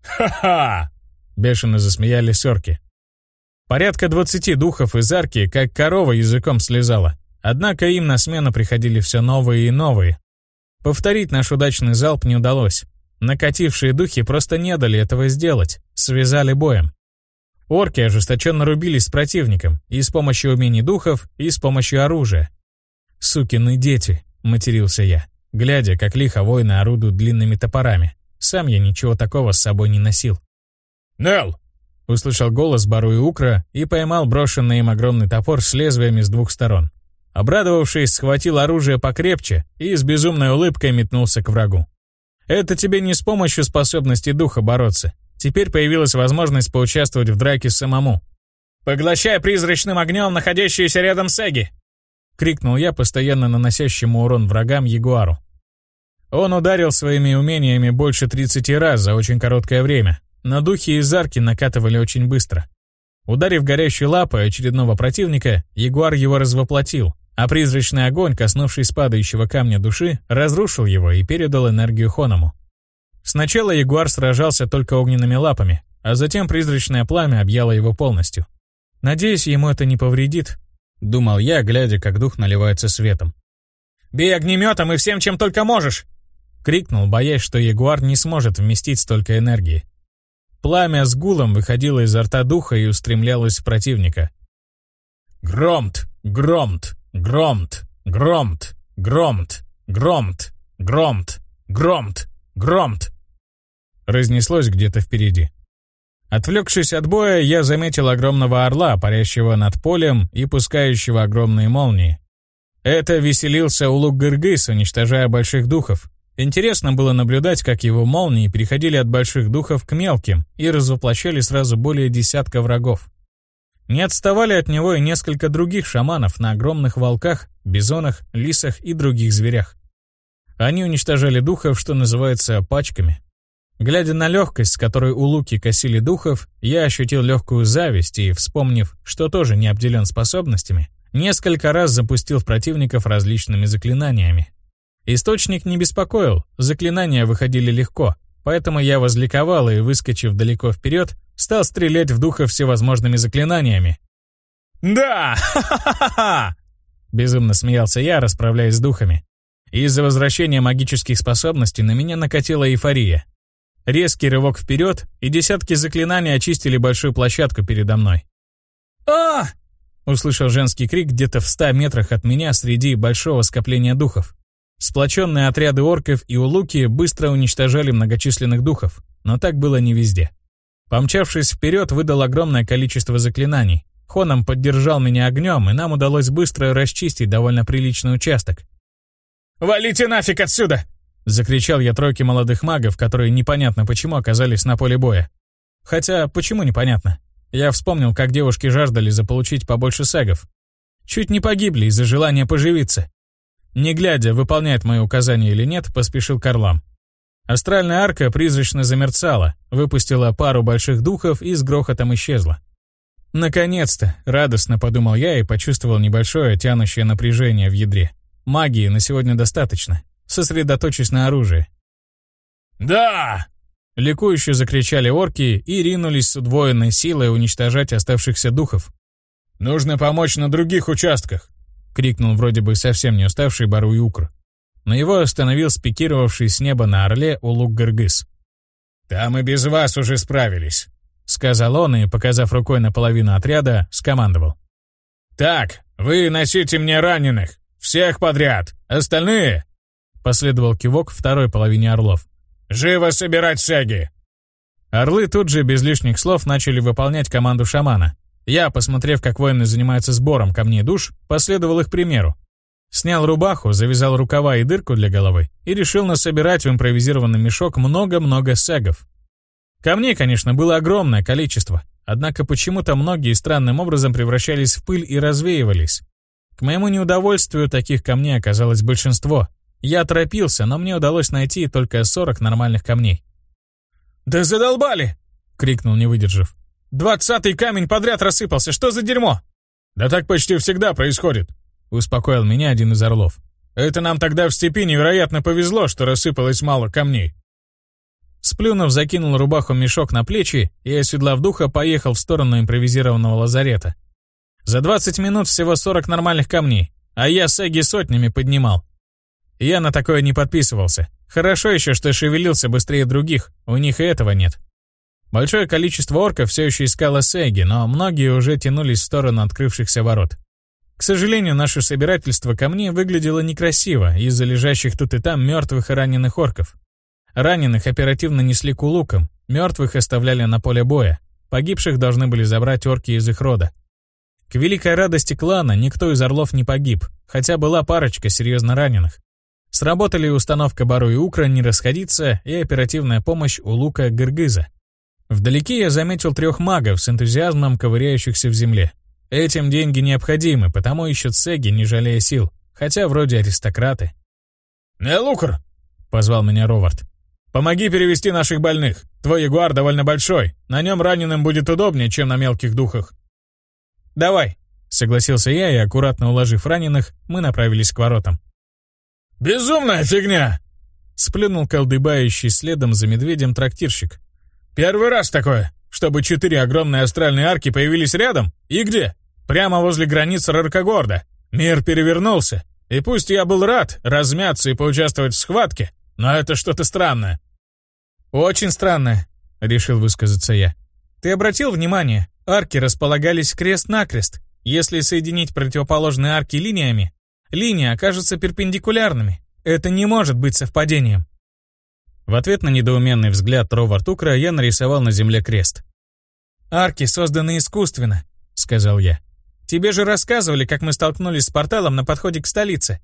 «Ха-ха!» — бешено засмеялись орки. Порядка двадцати духов из арки, как корова языком слезала. Однако им на смену приходили все новые и новые. Повторить наш удачный залп не удалось. Накатившие духи просто не дали этого сделать, связали боем. Орки ожесточенно рубились с противником и с помощью умений духов, и с помощью оружия. «Сукины дети», — матерился я, глядя, как лихо воины орудуют длинными топорами. Сам я ничего такого с собой не носил. «Нелл!» — услышал голос Бару и Укра и поймал брошенный им огромный топор с лезвиями с двух сторон. Обрадовавшись, схватил оружие покрепче и с безумной улыбкой метнулся к врагу. Это тебе не с помощью способности духа бороться. Теперь появилась возможность поучаствовать в драке самому. «Поглощай призрачным огнем находящиеся рядом Сеги!» — крикнул я постоянно наносящему урон врагам Ягуару. Он ударил своими умениями больше 30 раз за очень короткое время, но духи из арки накатывали очень быстро. Ударив горящей лапой очередного противника, Ягуар его развоплотил, а призрачный огонь, коснувшись падающего камня души, разрушил его и передал энергию Хоному. Сначала Ягуар сражался только огненными лапами, а затем призрачное пламя объяло его полностью. Надеюсь, ему это не повредит, думал я, глядя, как дух наливается светом. «Бей огнеметом и всем, чем только можешь!» крикнул, боясь, что Ягуар не сможет вместить столько энергии. Пламя с гулом выходило изо рта духа и устремлялось в противника. «Громт! Громт! Громт! Громт! Громт! Громт! Громт! Громт! Громт!» Разнеслось где-то впереди. Отвлекшись от боя, я заметил огромного орла, парящего над полем и пускающего огромные молнии. Это веселился Улук Гыргыс, уничтожая больших духов. Интересно было наблюдать, как его молнии переходили от больших духов к мелким и развоплощали сразу более десятка врагов. Не отставали от него и несколько других шаманов на огромных волках, бизонах, лисах и других зверях. Они уничтожали духов, что называется, пачками. Глядя на легкость, с которой у Луки косили духов, я ощутил легкую зависть и, вспомнив, что тоже не обделен способностями, несколько раз запустил в противников различными заклинаниями. Источник не беспокоил, заклинания выходили легко, поэтому я возликовал и, выскочив далеко вперед, стал стрелять в духа всевозможными заклинаниями. «Да! Ха-ха-ха-ха!» Безумно смеялся я, расправляясь с духами. Из-за возвращения магических способностей на меня накатила эйфория. Резкий рывок вперед, и десятки заклинаний очистили большую площадку передо мной. а Услышал женский крик где-то в ста метрах от меня среди большого скопления духов. Сплоченные отряды орков и улуки быстро уничтожали многочисленных духов, но так было не везде. Помчавшись вперед, выдал огромное количество заклинаний. Хоном поддержал меня огнем, и нам удалось быстро расчистить довольно приличный участок. «Валите нафиг отсюда!» Закричал я тройке молодых магов, которые непонятно почему оказались на поле боя. Хотя, почему непонятно? Я вспомнил, как девушки жаждали заполучить побольше сагов. Чуть не погибли из-за желания поживиться. Не глядя, выполняет мои указания или нет, поспешил к орлам. Астральная арка призрачно замерцала, выпустила пару больших духов и с грохотом исчезла. Наконец-то, радостно подумал я и почувствовал небольшое тянущее напряжение в ядре. Магии на сегодня достаточно. Сосредоточусь на оружии. «Да!» Ликующе закричали орки и ринулись с удвоенной силой уничтожать оставшихся духов. «Нужно помочь на других участках!» — крикнул вроде бы совсем не уставший Баруй Укр но его остановил спикировавший с неба на орле Улук-Гыргыз. «Там и без вас уже справились», — сказал он и, показав рукой на половину отряда, скомандовал. «Так, вы носите мне раненых, всех подряд, остальные...» Последовал кивок второй половине орлов. «Живо собирать саги!» Орлы тут же без лишних слов начали выполнять команду шамана. Я, посмотрев, как воины занимаются сбором камней душ, последовал их примеру. Снял рубаху, завязал рукава и дырку для головы и решил насобирать в импровизированный мешок много-много сагов. Камней, конечно, было огромное количество, однако почему-то многие странным образом превращались в пыль и развеивались. К моему неудовольствию таких камней оказалось большинство. Я торопился, но мне удалось найти только 40 нормальных камней. «Да задолбали!» — крикнул, не выдержав. «Двадцатый камень подряд рассыпался, что за дерьмо?» «Да так почти всегда происходит», успокоил меня один из орлов. «Это нам тогда в степи невероятно повезло, что рассыпалось мало камней». Сплюнув, закинул рубаху мешок на плечи и, оседлав духа, поехал в сторону импровизированного лазарета. За 20 минут всего 40 нормальных камней, а я сэги сотнями поднимал. Я на такое не подписывался. Хорошо еще, что шевелился быстрее других, у них и этого нет. Большое количество орков все еще искало Сеги, но многие уже тянулись в сторону открывшихся ворот. К сожалению, наше собирательство камней выглядело некрасиво из-за лежащих тут и там мертвых и раненых орков. Раненых оперативно несли к улукам, мертвых оставляли на поле боя. Погибших должны были забрать орки из их рода. К великой радости клана никто из орлов не погиб, хотя была парочка серьезно раненых. Сработали установка Бару и Укра не расходиться и оперативная помощь у Лука Гыргыза. Вдалеке я заметил трех магов с энтузиазмом ковыряющихся в земле. Этим деньги необходимы, потому ищут сеги, не жалея сил, хотя вроде аристократы. «Не, Лукр!» — позвал меня Ровард. «Помоги перевести наших больных. Твой ягуар довольно большой, на нем раненым будет удобнее, чем на мелких духах». «Давай», — согласился я, и, аккуратно уложив раненых, мы направились к воротам. «Безумная фигня!» — сплюнул колдыбающий следом за медведем трактирщик. «Первый раз такое, чтобы четыре огромные астральные арки появились рядом? И где? Прямо возле границ Раркогорда. Мир перевернулся. И пусть я был рад размяться и поучаствовать в схватке, но это что-то странное». «Очень странное», — решил высказаться я. «Ты обратил внимание, арки располагались крест-накрест. Если соединить противоположные арки линиями, линии окажутся перпендикулярными. Это не может быть совпадением. В ответ на недоуменный взгляд Ровар Тукра я нарисовал на земле крест. «Арки созданы искусственно», — сказал я. «Тебе же рассказывали, как мы столкнулись с порталом на подходе к столице».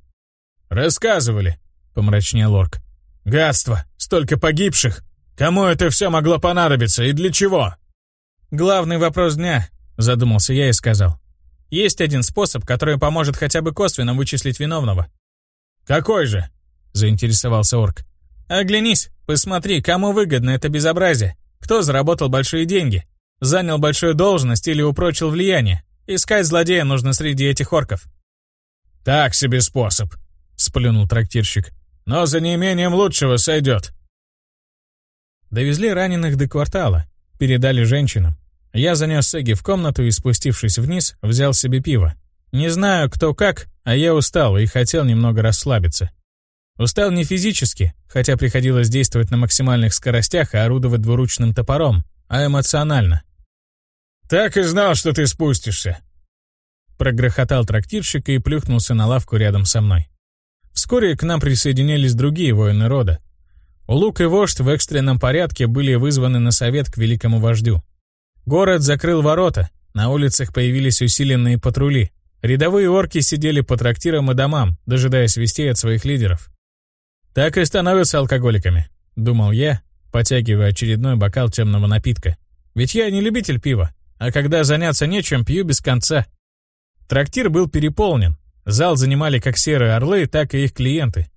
«Рассказывали», — помрачнел Орк. «Гадство! Столько погибших! Кому это все могло понадобиться и для чего?» «Главный вопрос дня», — задумался я и сказал. Есть один способ, который поможет хотя бы косвенно вычислить виновного. «Какой же?» — заинтересовался орк. «Оглянись, посмотри, кому выгодно это безобразие. Кто заработал большие деньги, занял большую должность или упрочил влияние. Искать злодея нужно среди этих орков». «Так себе способ», — сплюнул трактирщик. «Но за неимением лучшего сойдет». Довезли раненых до квартала, передали женщинам. Я занес Сеги в комнату и, спустившись вниз, взял себе пиво. Не знаю, кто как, а я устал и хотел немного расслабиться. Устал не физически, хотя приходилось действовать на максимальных скоростях и орудовать двуручным топором, а эмоционально. «Так и знал, что ты спустишься!» Прогрохотал трактирщик и плюхнулся на лавку рядом со мной. Вскоре к нам присоединились другие воины рода. Улук и вождь в экстренном порядке были вызваны на совет к великому вождю. Город закрыл ворота, на улицах появились усиленные патрули. Рядовые орки сидели по трактирам и домам, дожидаясь вестей от своих лидеров. «Так и становятся алкоголиками», — думал я, потягивая очередной бокал темного напитка. «Ведь я не любитель пива, а когда заняться нечем, пью без конца». Трактир был переполнен. Зал занимали как серые орлы, так и их клиенты.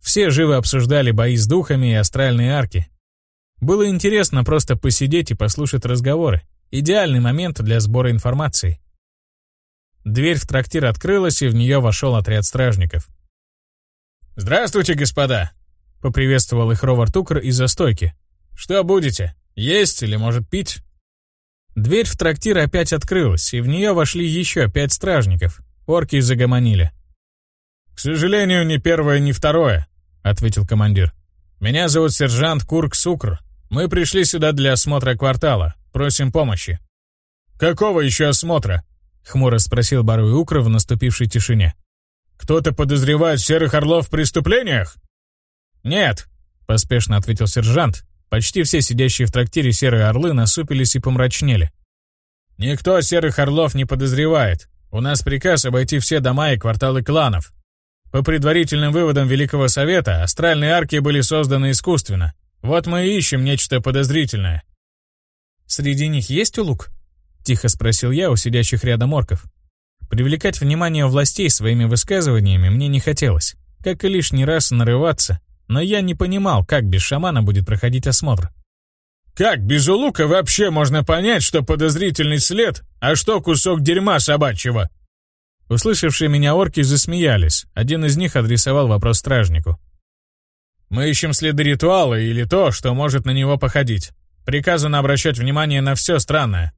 Все живо обсуждали бои с духами и астральные арки. Было интересно просто посидеть и послушать разговоры. Идеальный момент для сбора информации. Дверь в трактир открылась, и в нее вошел отряд стражников. «Здравствуйте, господа!» — поприветствовал их Ровар Тукр из-за стойки. «Что будете? Есть или, может, пить?» Дверь в трактир опять открылась, и в нее вошли еще пять стражников. Орки загомонили. «К сожалению, ни первое, ни второе», — ответил командир. «Меня зовут сержант Курк Сукр. Мы пришли сюда для осмотра квартала. Просим помощи». «Какого еще осмотра?» — хмуро спросил Баруй Укр в наступившей тишине. «Кто-то подозревает серых орлов в преступлениях?» «Нет», — поспешно ответил сержант. Почти все сидящие в трактире серые орлы насупились и помрачнели. «Никто серых орлов не подозревает. У нас приказ обойти все дома и кварталы кланов. По предварительным выводам Великого Совета, астральные арки были созданы искусственно. Вот мы и ищем нечто подозрительное. «Среди них есть улук?» — тихо спросил я у сидящих рядом орков. Привлекать внимание властей своими высказываниями мне не хотелось, как и лишний раз нарываться, но я не понимал, как без шамана будет проходить осмотр. «Как без улука вообще можно понять, что подозрительный след, а что кусок дерьма собачьего?» Услышавшие меня орки засмеялись, один из них адресовал вопрос стражнику. «Мы ищем следы ритуала или то, что может на него походить. Приказано обращать внимание на все странное».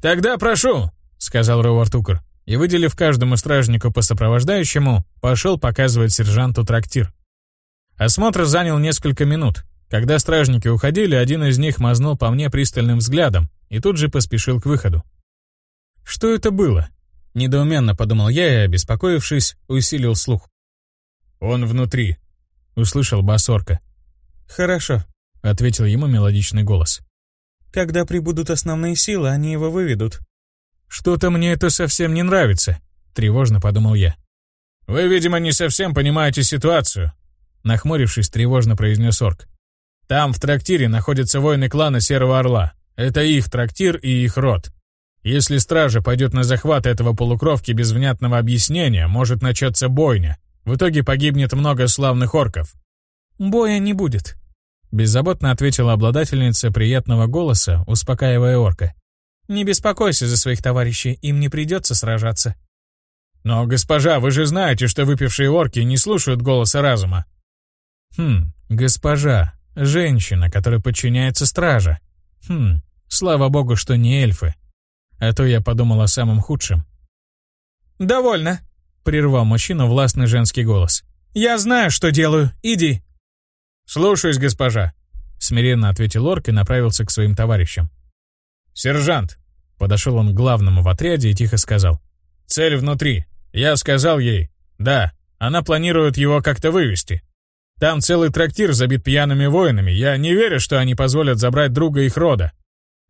«Тогда прошу», — сказал Ровар Тукер, и, выделив каждому стражнику по сопровождающему, пошел показывать сержанту трактир. Осмотр занял несколько минут. Когда стражники уходили, один из них мазнул по мне пристальным взглядом и тут же поспешил к выходу. Что это было? Недоуменно подумал я и, обеспокоившись, усилил слух. «Он внутри», — услышал басорка. «Хорошо», — ответил ему мелодичный голос. «Когда прибудут основные силы, они его выведут». «Что-то мне это совсем не нравится», — тревожно подумал я. «Вы, видимо, не совсем понимаете ситуацию», — нахмурившись, тревожно произнес орк. «Там, в трактире, находятся воины клана Серого Орла. Это их трактир и их род. Если стража пойдет на захват этого полукровки без внятного объяснения, может начаться бойня. В итоге погибнет много славных орков». «Боя не будет», — беззаботно ответила обладательница приятного голоса, успокаивая орка. «Не беспокойся за своих товарищей, им не придется сражаться». «Но, госпожа, вы же знаете, что выпившие орки не слушают голоса разума». «Хм, госпожа, женщина, которая подчиняется страже. Хм, слава богу, что не эльфы. А то я подумал о самом худшем». «Довольно», — прервал мужчина властный женский голос. «Я знаю, что делаю. Иди». «Слушаюсь, госпожа», — смиренно ответил орк и направился к своим товарищам. «Сержант», — подошел он к главному в отряде и тихо сказал. «Цель внутри. Я сказал ей, да, она планирует его как-то вывести. Там целый трактир забит пьяными воинами, я не верю, что они позволят забрать друга их рода.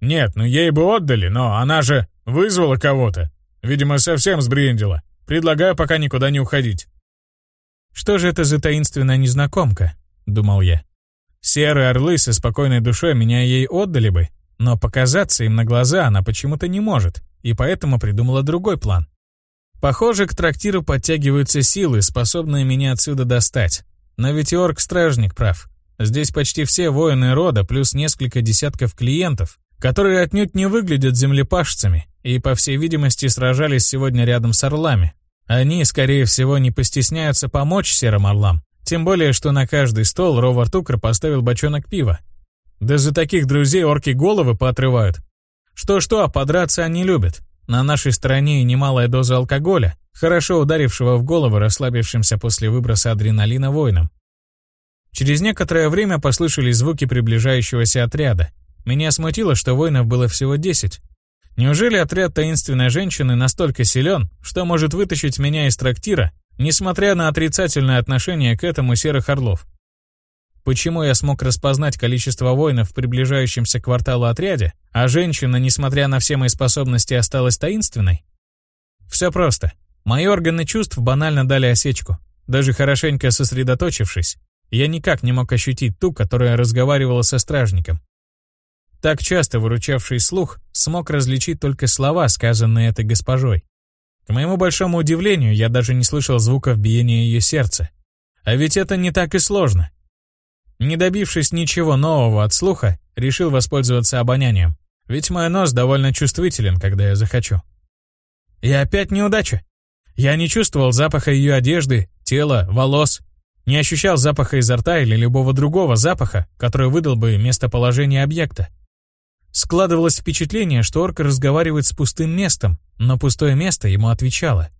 Нет, ну ей бы отдали, но она же вызвала кого-то. Видимо, совсем сбрендила. Предлагаю пока никуда не уходить. Что же это за таинственная незнакомка? Думал я. Серые орлы со спокойной душой меня ей отдали бы, но показаться им на глаза она почему-то не может, и поэтому придумала другой план. Похоже, к трактиру подтягиваются силы, способные меня отсюда достать. Но ведь орк-стражник прав. Здесь почти все воины рода, плюс несколько десятков клиентов, которые отнюдь не выглядят землепашцами и, по всей видимости, сражались сегодня рядом с орлами. Они, скорее всего, не постесняются помочь серым орлам. Тем более, что на каждый стол Ровар Тукр поставил бочонок пива. Да за таких друзей орки головы поотрывают. Что-что, а подраться они любят. На нашей стороне и немалая доза алкоголя, хорошо ударившего в голову расслабившимся после выброса адреналина воинам. Через некоторое время послышались звуки приближающегося отряда. Меня смутило, что воинов было всего 10. Неужели отряд таинственной женщины настолько силен, что может вытащить меня из трактира, несмотря на отрицательное отношение к этому серых орлов? Почему я смог распознать количество воинов в приближающемся кварталу отряде, а женщина, несмотря на все мои способности, осталась таинственной? Все просто. Мои органы чувств банально дали осечку. Даже хорошенько сосредоточившись, я никак не мог ощутить ту, которая разговаривала со стражником. Так часто выручавший слух смог различить только слова, сказанные этой госпожой. К моему большому удивлению, я даже не слышал звуков биения ее сердца. А ведь это не так и сложно. Не добившись ничего нового от слуха, решил воспользоваться обонянием. Ведь мой нос довольно чувствителен, когда я захочу. И опять неудача. Я не чувствовал запаха ее одежды, тела, волос. Не ощущал запаха изо рта или любого другого запаха, который выдал бы местоположение объекта. Складывалось впечатление, что орк разговаривает с пустым местом, но пустое место ему отвечало.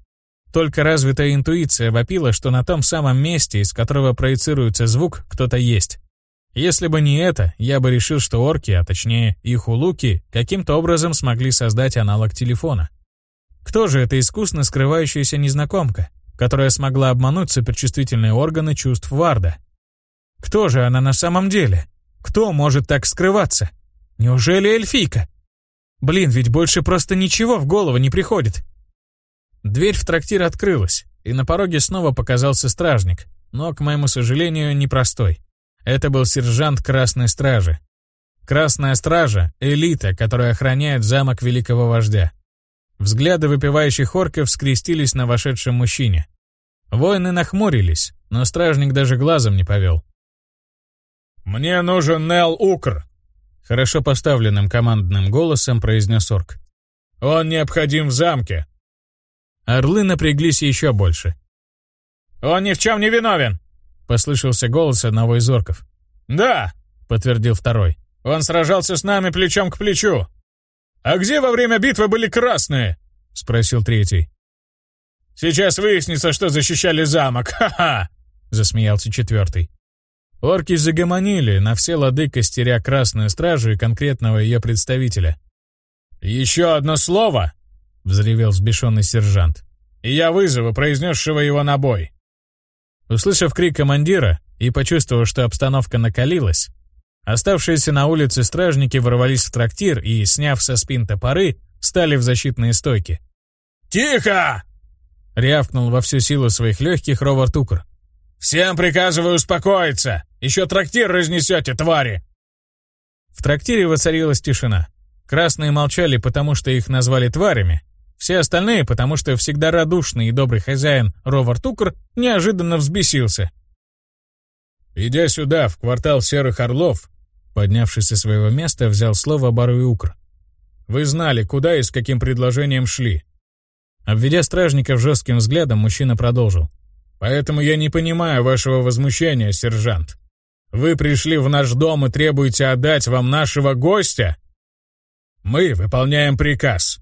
Только развитая интуиция вопила, что на том самом месте, из которого проецируется звук, кто-то есть. Если бы не это, я бы решил, что орки, а точнее их улуки, каким-то образом смогли создать аналог телефона. Кто же эта искусно скрывающаяся незнакомка, которая смогла обмануть суперчувствительные органы чувств Варда? Кто же она на самом деле? Кто может так скрываться? Неужели эльфийка? Блин, ведь больше просто ничего в голову не приходит. Дверь в трактир открылась, и на пороге снова показался стражник, но, к моему сожалению, непростой. Это был сержант Красной Стражи. Красная Стража — элита, которая охраняет замок Великого Вождя. Взгляды выпивающих орков скрестились на вошедшем мужчине. Воины нахмурились, но стражник даже глазом не повел. «Мне нужен Нел Укр», — хорошо поставленным командным голосом произнес орк. «Он необходим в замке. Орлы напряглись еще больше. «Он ни в чем не виновен!» — послышался голос одного из орков. «Да!» — подтвердил второй. «Он сражался с нами плечом к плечу!» «А где во время битвы были красные?» — спросил третий. «Сейчас выяснится, что защищали замок, ха-ха!» — засмеялся четвертый. Орки загомонили на все лады костеря Красную Стражу и конкретного ее представителя. «Еще одно слово!» — взревел взбешенный сержант. «И я вызову произнесшего его на бой!» Услышав крик командира и почувствовав, что обстановка накалилась, оставшиеся на улице стражники ворвались в трактир и, сняв со спин топоры, стали в защитные стойки. «Тихо!» — рявкнул во всю силу своих легких Ровард Укр. «Всем приказываю успокоиться! Еще трактир разнесете, твари!» В трактире воцарилась тишина. Красные молчали, потому что их назвали тварями. Все остальные, потому что всегда радушный и добрый хозяин Ровар Тукр неожиданно взбесился. «Идя сюда, в квартал Серых Орлов», поднявшись со своего места, взял слово Баруй Укр. «Вы знали, куда и с каким предложением шли». Обведя стражников жестким взглядом, мужчина продолжил. Поэтому я не понимаю вашего возмущения, сержант. Вы пришли в наш дом и требуете отдать вам нашего гостя? Мы выполняем приказ,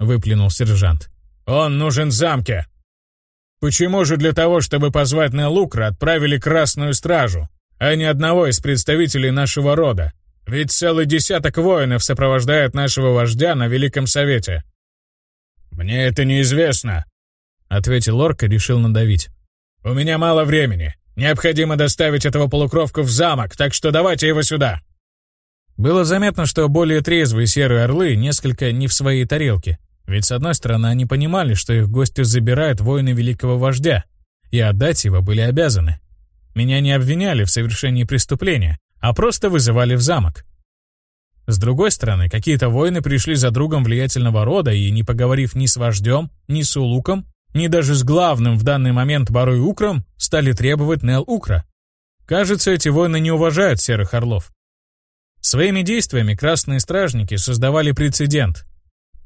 выплюнул сержант. Он нужен замке. Почему же для того, чтобы позвать на Лукра, отправили Красную Стражу, а не одного из представителей нашего рода? Ведь целый десяток воинов сопровождает нашего вождя на Великом Совете. Мне это неизвестно, ответил Орк и решил надавить. «У меня мало времени. Необходимо доставить этого полукровку в замок, так что давайте его сюда». Было заметно, что более трезвые серые орлы несколько не в своей тарелке. Ведь, с одной стороны, они понимали, что их гостю забирают воины великого вождя, и отдать его были обязаны. Меня не обвиняли в совершении преступления, а просто вызывали в замок. С другой стороны, какие-то воины пришли за другом влиятельного рода и, не поговорив ни с вождем, ни с улуком, ни даже с главным в данный момент Барой Укром стали требовать НелУкра. Кажется, эти воины не уважают серых орлов. Своими действиями красные стражники создавали прецедент.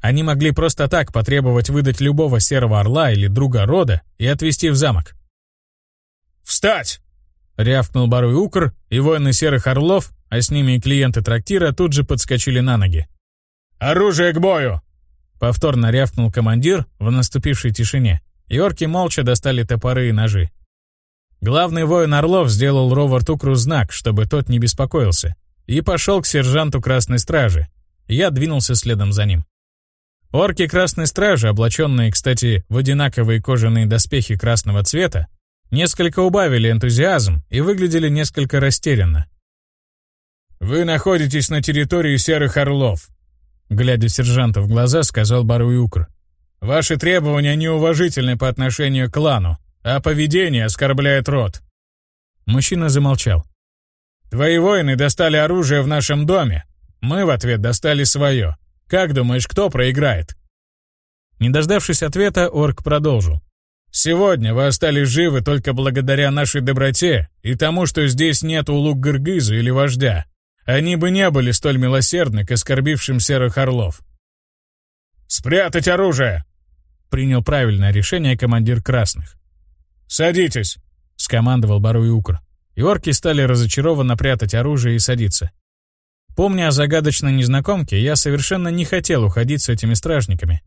Они могли просто так потребовать выдать любого серого орла или друга рода и отвезти в замок. «Встать!» — рявкнул Баруй Укр, и воины серых орлов, а с ними и клиенты трактира, тут же подскочили на ноги. «Оружие к бою!» Повторно рявкнул командир в наступившей тишине, и орки молча достали топоры и ножи. Главный воин Орлов сделал Ровард Укру знак, чтобы тот не беспокоился, и пошел к сержанту Красной Стражи. Я двинулся следом за ним. Орки Красной Стражи, облаченные, кстати, в одинаковые кожаные доспехи красного цвета, несколько убавили энтузиазм и выглядели несколько растерянно. «Вы находитесь на территории Серых Орлов», Глядя сержанту в глаза, сказал Баруюкр. «Ваши требования неуважительны по отношению к клану, а поведение оскорбляет род». Мужчина замолчал. «Твои воины достали оружие в нашем доме. Мы в ответ достали свое. Как думаешь, кто проиграет?» Не дождавшись ответа, орк продолжил. «Сегодня вы остались живы только благодаря нашей доброте и тому, что здесь нет улук Гыргыза или вождя они бы не были столь милосердны к оскорбившим серых орлов. «Спрятать оружие!» — принял правильное решение командир красных. «Садитесь!» — скомандовал Баруй Укр. И орки стали разочарованно прятать оружие и садиться. Помня о загадочной незнакомке, я совершенно не хотел уходить с этими стражниками.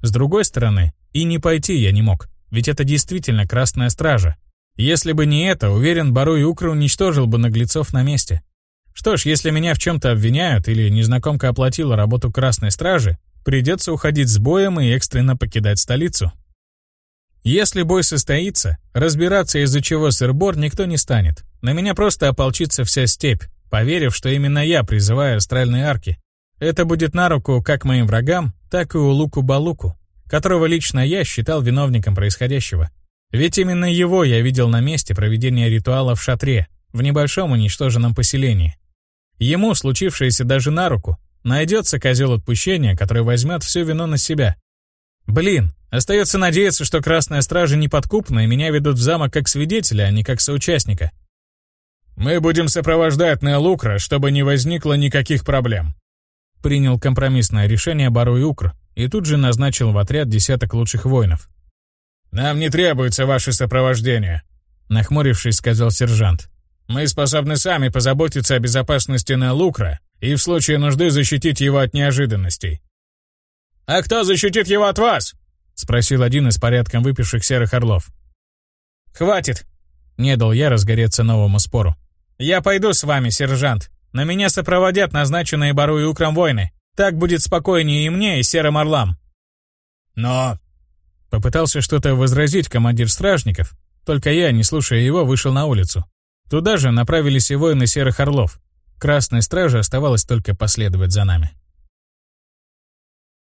С другой стороны, и не пойти я не мог, ведь это действительно Красная Стража. Если бы не это, уверен, Баруй Укр уничтожил бы наглецов на месте. Что ж, если меня в чем-то обвиняют или незнакомка оплатила работу Красной Стражи, придется уходить с боем и экстренно покидать столицу. Если бой состоится, разбираться из-за чего сыр-бор никто не станет. На меня просто ополчится вся степь, поверив, что именно я призываю астральные арки. Это будет на руку как моим врагам, так и Улуку-Балуку, которого лично я считал виновником происходящего. Ведь именно его я видел на месте проведения ритуала в шатре, в небольшом уничтоженном поселении. Ему случившееся даже на руку. Найдется козел отпущения, который возьмет всю вину на себя. Блин, остается надеяться, что Красная Стража неподкупна и меня ведут в замок как свидетеля, а не как соучастника. «Мы будем сопровождать Неолукра, чтобы не возникло никаких проблем», принял компромиссное решение Баруй Укр и тут же назначил в отряд десяток лучших воинов. «Нам не требуется ваше сопровождение», нахмурившись, сказал сержант. Мы способны сами позаботиться о безопасности на Лукра и в случае нужды защитить его от неожиданностей. «А кто защитит его от вас?» — спросил один из порядком выпивших серых орлов. «Хватит!» — не дал я разгореться новому спору. «Я пойду с вами, сержант. На меня сопроводят назначенные Бару и Украм воины. Так будет спокойнее и мне, и Серым Орлам». «Но...» Попытался что-то возразить командир стражников, только я, не слушая его, вышел на улицу. Туда же направились и воины Серых Орлов. Красной страже оставалось только последовать за нами.